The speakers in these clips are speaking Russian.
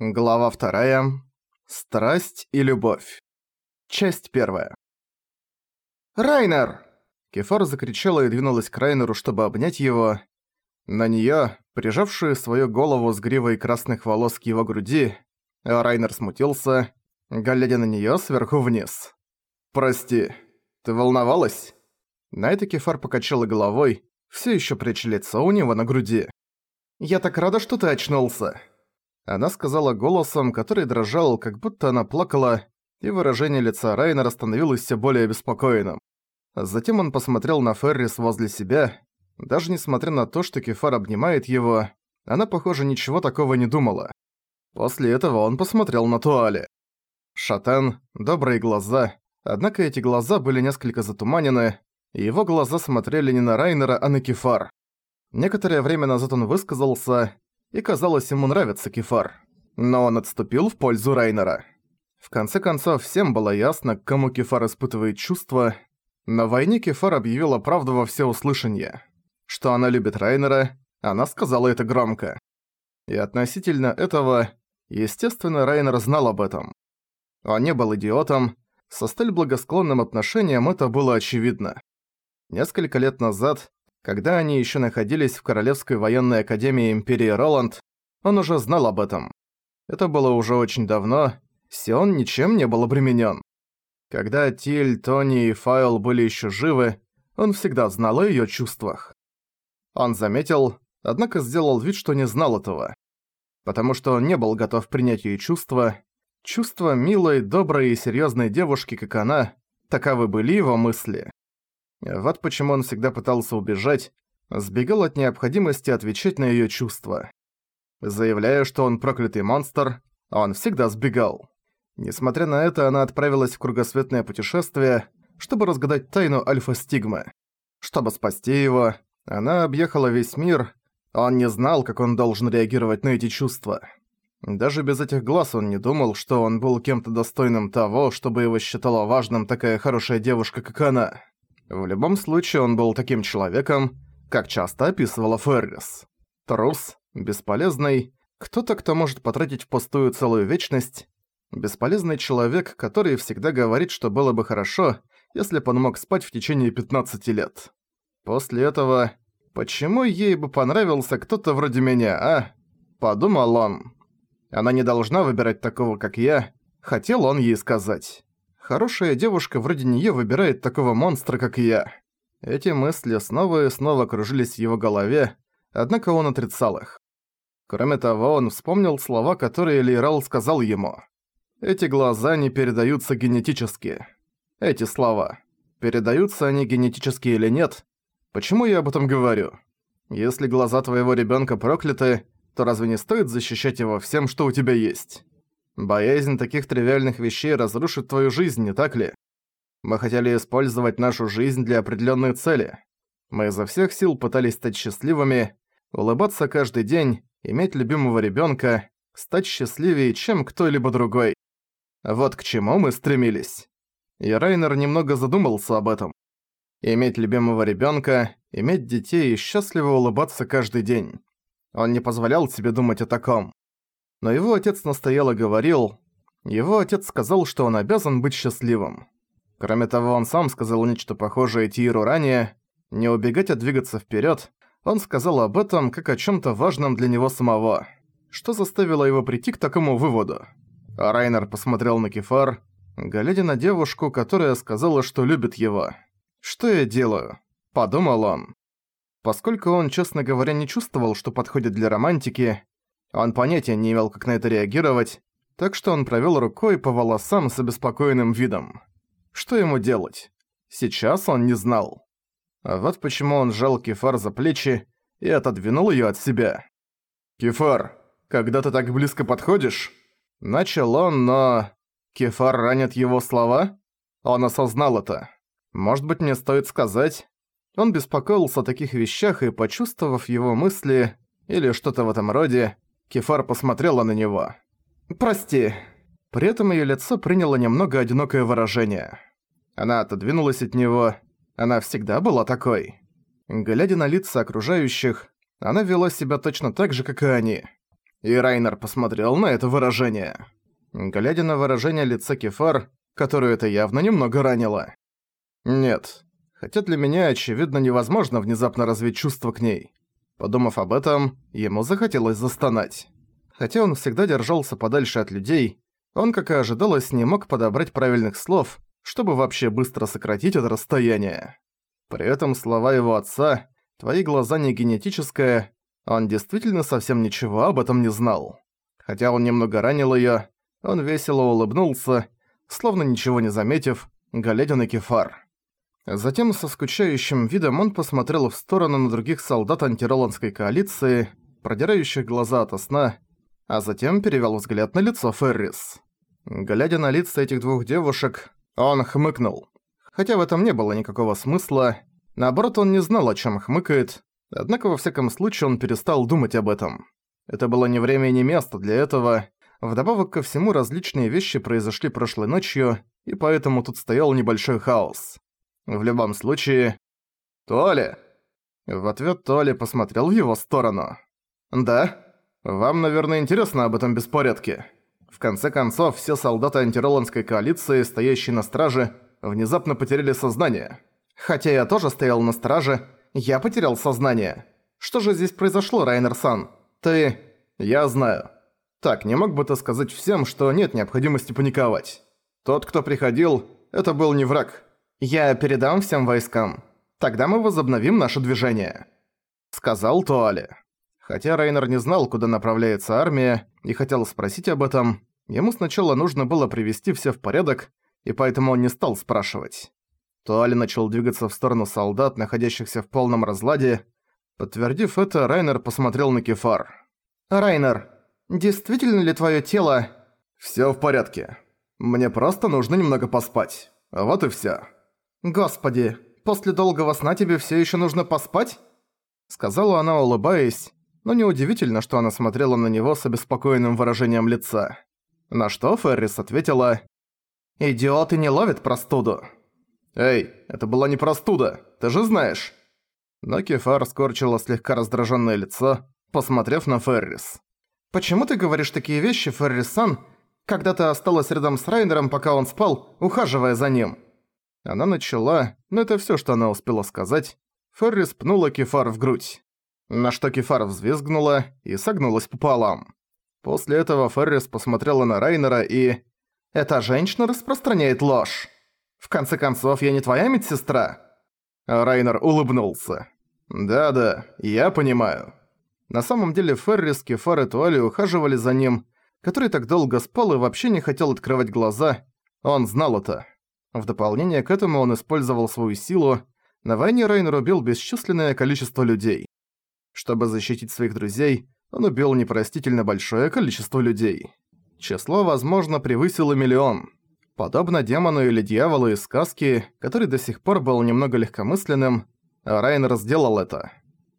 Глава вторая. Страсть и любовь. Часть первая. «Райнер!» Кефар закричала и двинулась к Райнеру, чтобы обнять его. На неё, прижавшую свою голову с гривой красных волос к его груди, Райнер смутился, глядя на неё сверху вниз. «Прости, ты волновалась?» На это Кефар покачала головой, всё ещё пряча лицо у него на груди. «Я так рада, что ты очнулся!» Она сказала голосом, который дрожал, как будто она плакала, и выражение лица Райнера становилось все более беспокойным. Затем он посмотрел на Феррис возле себя. Даже несмотря на то, что Кефар обнимает его, она, похоже, ничего такого не думала. После этого он посмотрел на Туале. Шатен, добрые глаза, однако эти глаза были несколько затуманены, и его глаза смотрели не на Райнера, а на Кефар. Некоторое время назад он высказался, и казалось, ему нравится Кефар. Но он отступил в пользу Райнера. В конце концов, всем было ясно, к кому Кефар испытывает чувства. На войне Кефар объявила правду во всеуслышание. Что она любит Райнера, она сказала это громко. И относительно этого, естественно, Райнер знал об этом. Он не был идиотом, со столь благосклонным отношением это было очевидно. Несколько лет назад когда они еще находились в Королевской военной академии Империи Роланд, он уже знал об этом. Это было уже очень давно, Сион ничем не был обременен. Когда Тиль, Тони и Файл были еще живы, он всегда знал о ее чувствах. Он заметил, однако сделал вид, что не знал этого. Потому что он не был готов принять ее чувства. Чувства милой, доброй и серьезной девушки, как она, таковы были его мысли. Вот почему он всегда пытался убежать, сбегал от необходимости отвечать на её чувства. Заявляя, что он проклятый монстр, он всегда сбегал. Несмотря на это, она отправилась в кругосветное путешествие, чтобы разгадать тайну Альфа-Стигмы. Чтобы спасти его, она объехала весь мир, он не знал, как он должен реагировать на эти чувства. Даже без этих глаз он не думал, что он был кем-то достойным того, чтобы его считала важным такая хорошая девушка, как она. В любом случае он был таким человеком, как часто описывала Феррис. Трус, бесполезный, кто-то, кто может потратить впустую целую вечность, бесполезный человек, который всегда говорит, что было бы хорошо, если бы он мог спать в течение 15 лет. После этого, почему ей бы понравился кто-то вроде меня, а? Подумал он. Она не должна выбирать такого, как я, хотел он ей сказать. Хорошая девушка вроде неё выбирает такого монстра, как я. Эти мысли снова и снова кружились в его голове, однако он отрицал их. Кроме того, он вспомнил слова, которые Лейрал сказал ему. «Эти глаза не передаются генетически». Эти слова. Передаются они генетически или нет? Почему я об этом говорю? Если глаза твоего ребёнка прокляты, то разве не стоит защищать его всем, что у тебя есть? Боязнь таких тривиальных вещей разрушит твою жизнь, не так ли? Мы хотели использовать нашу жизнь для определенной цели. Мы изо всех сил пытались стать счастливыми, улыбаться каждый день, иметь любимого ребенка, стать счастливее, чем кто-либо другой. Вот к чему мы стремились. И Райнер немного задумался об этом. Иметь любимого ребенка, иметь детей и счастливо улыбаться каждый день. Он не позволял себе думать о таком. Но его отец настоял говорил, его отец сказал, что он обязан быть счастливым. Кроме того, он сам сказал нечто похожее Тиру ранее, не убегать, а двигаться вперед. Он сказал об этом как о чем то важном для него самого. Что заставило его прийти к такому выводу? А Райнер посмотрел на Кефар, глядя на девушку, которая сказала, что любит его. «Что я делаю?» – подумал он. Поскольку он, честно говоря, не чувствовал, что подходит для романтики, он понятия не имел, как на это реагировать, так что он провёл рукой по волосам с обеспокоенным видом. Что ему делать? Сейчас он не знал. А вот почему он сжал Кефар за плечи и отодвинул её от себя. «Кефар, когда ты так близко подходишь?» Начал он, но... Кефар ранит его слова? Он осознал это. Может быть, мне стоит сказать... Он беспокоился о таких вещах и, почувствовав его мысли, или что-то в этом роде, Кефар посмотрела на него. «Прости». При этом её лицо приняло немного одинокое выражение. Она отодвинулась от него. Она всегда была такой. Глядя на лица окружающих, она вела себя точно так же, как и они. И Райнер посмотрел на это выражение. Глядя на выражение лица Кефар, которую это явно немного ранило. Нет. Хотя для меня, очевидно, невозможно внезапно развить чувство к ней. Подумав об этом, ему захотелось застонать. Хотя он всегда держался подальше от людей, он, как и ожидалось, не мог подобрать правильных слов, чтобы вообще быстро сократить это расстояние. При этом слова его отца «твои глаза не генетическое», он действительно совсем ничего об этом не знал. Хотя он немного ранил её, он весело улыбнулся, словно ничего не заметив, глядя на кефар. Затем со скучающим видом он посмотрел в сторону на других солдат антироландской коалиции, продирающих глаза ото сна, а затем перевёл взгляд на лицо Феррис. Глядя на лица этих двух девушек, он хмыкнул. Хотя в этом не было никакого смысла, наоборот, он не знал, о чем хмыкает, однако во всяком случае он перестал думать об этом. Это было не время и не место для этого. Вдобавок ко всему, различные вещи произошли прошлой ночью, и поэтому тут стоял небольшой хаос. В любом случае... «Толя!» В ответ Толя посмотрел в его сторону. «Да? Вам, наверное, интересно об этом беспорядке?» В конце концов, все солдаты антироландской коалиции, стоящие на страже, внезапно потеряли сознание. Хотя я тоже стоял на страже, я потерял сознание. Что же здесь произошло, Райнер-сан? Ты... Я знаю. Так, не мог бы ты сказать всем, что нет необходимости паниковать? Тот, кто приходил, это был не враг. Я передам всем войскам. Тогда мы возобновим наше движение. Сказал Туале. Хотя Райнер не знал, куда направляется армия, и хотел спросить об этом, ему сначала нужно было привести все в порядок, и поэтому он не стал спрашивать. Туали начал двигаться в сторону солдат, находящихся в полном разладе. Подтвердив это, Райнер посмотрел на Кефар. «Райнер, действительно ли твое тело...» «Всё в порядке. Мне просто нужно немного поспать. Вот и всё». «Господи, после долгого сна тебе всё ещё нужно поспать?» Сказала она, улыбаясь, но неудивительно, что она смотрела на него с обеспокоенным выражением лица. На что Феррис ответила «Идиоты не ловят простуду». «Эй, это была не простуда, ты же знаешь». Но Кефар скорчила слегка раздраженное лицо, посмотрев на Феррис. «Почему ты говоришь такие вещи, Феррис-сан, когда ты осталась рядом с Райнером, пока он спал, ухаживая за ним?» Она начала, но это всё, что она успела сказать. Феррис пнула Кефар в грудь. На что Кефар взвизгнула и согнулась пополам. После этого Феррис посмотрела на Райнера и... «Эта женщина распространяет ложь. В конце концов, я не твоя медсестра?» Райнер улыбнулся. «Да-да, я понимаю». На самом деле Феррис, Кефар и Туали ухаживали за ним, который так долго спал и вообще не хотел открывать глаза. Он знал это. В дополнение к этому он использовал свою силу. На войне Райнер убил бесчисленное количество людей. Чтобы защитить своих друзей, он убил непростительно большое количество людей. Число, возможно, превысило миллион. Подобно демону или дьяволу из сказки, который до сих пор был немного легкомысленным, Райнер сделал это.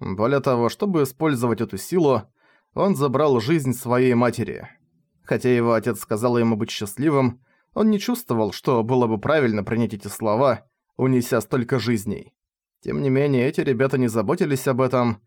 Более того, чтобы использовать эту силу, он забрал жизнь своей матери. Хотя его отец сказал ему быть счастливым, он не чувствовал, что было бы правильно принять эти слова, унеся столько жизней. Тем не менее, эти ребята не заботились об этом,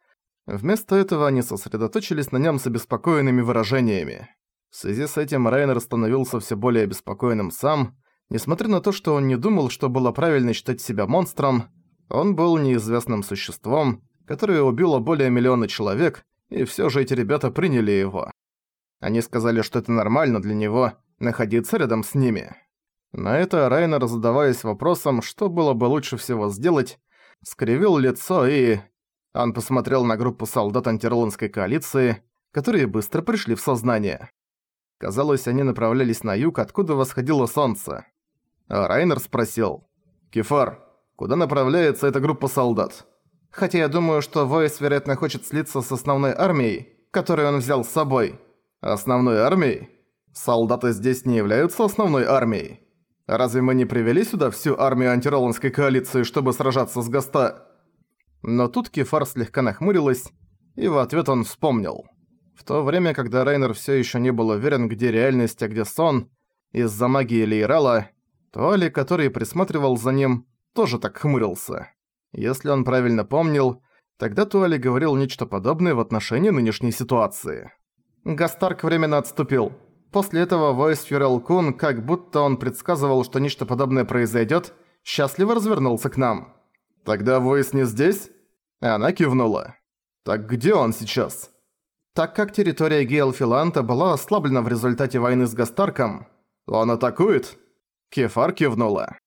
Вместо этого они сосредоточились на нем с обеспокоенными выражениями. В связи с этим Райнер становился все более обеспокоенным сам. Несмотря на то, что он не думал, что было правильно считать себя монстром, он был неизвестным существом, которое убило более миллиона человек, и все же эти ребята приняли его. Они сказали, что это нормально для него находиться рядом с ними. На это Райнер, задаваясь вопросом, что было бы лучше всего сделать, скривил лицо и он посмотрел на группу солдат антироландской коалиции, которые быстро пришли в сознание. Казалось, они направлялись на юг, откуда восходило солнце. А Райнер спросил. «Кефар, куда направляется эта группа солдат?» «Хотя я думаю, что Войс, вероятно, хочет слиться с основной армией, которую он взял с собой». «Основной армией? Солдаты здесь не являются основной армией. Разве мы не привели сюда всю армию антироландской коалиции, чтобы сражаться с Гаста...» Но тут Кефар слегка нахмурилась, и в ответ он вспомнил. В то время, когда Рейнер все еще не был уверен, где реальность, а где сон, из-за магии Лейрала, Туали, который присматривал за ним, тоже так хмурился. Если он правильно помнил, тогда Туали говорил нечто подобное в отношении нынешней ситуации. Гастарк временно отступил. После этого Войс Фюрел Кун, как будто он предсказывал, что нечто подобное произойдет, счастливо развернулся к нам. «Тогда Войс не здесь?» Она кивнула. «Так где он сейчас?» Так как территория Гейлфиланта была ослаблена в результате войны с Гастарком, он атакует? Кефар кивнула.